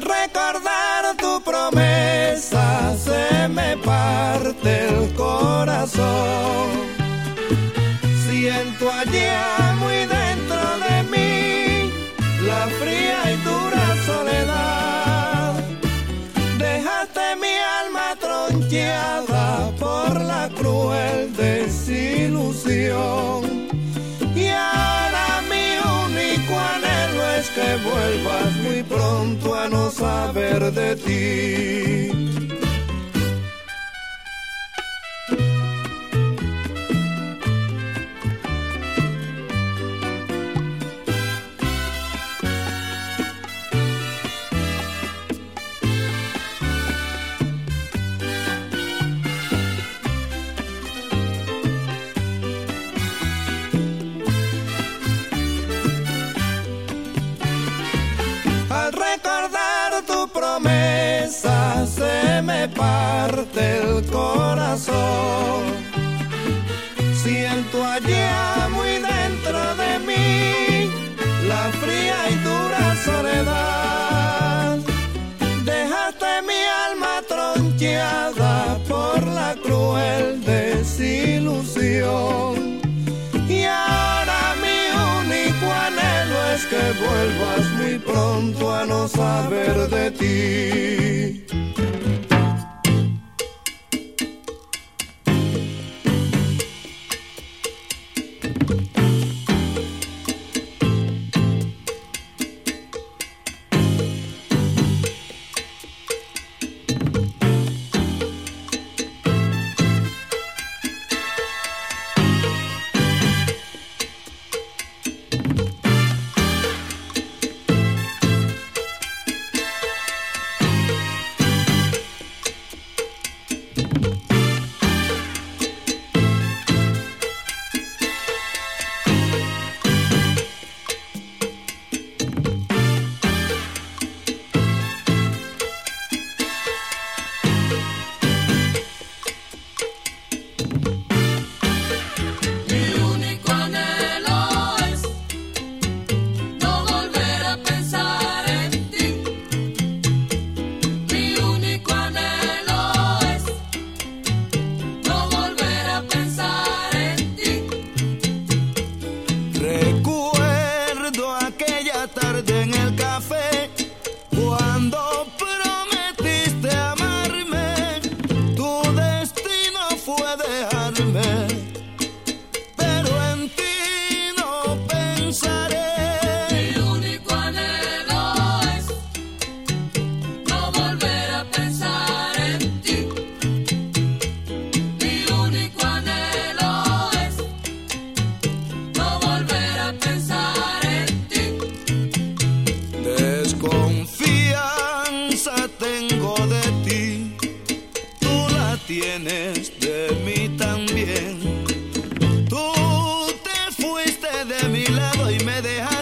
recordar tu promesa se me parte el corazón. Siento allá muy dentro de mí la fría y dura soledad. Dejaste mi alma troncheada no saber de ti. Parte el corazón. Siento allá muy dentro de mí la fría y dura soledad. Dejaste mi alma troncheada por la cruel desilusión. Y ahora mi único anhelo es que vuelvas muy pronto a no saber de ti. de mí también. Tú te fuiste de mi lado y me dejaste.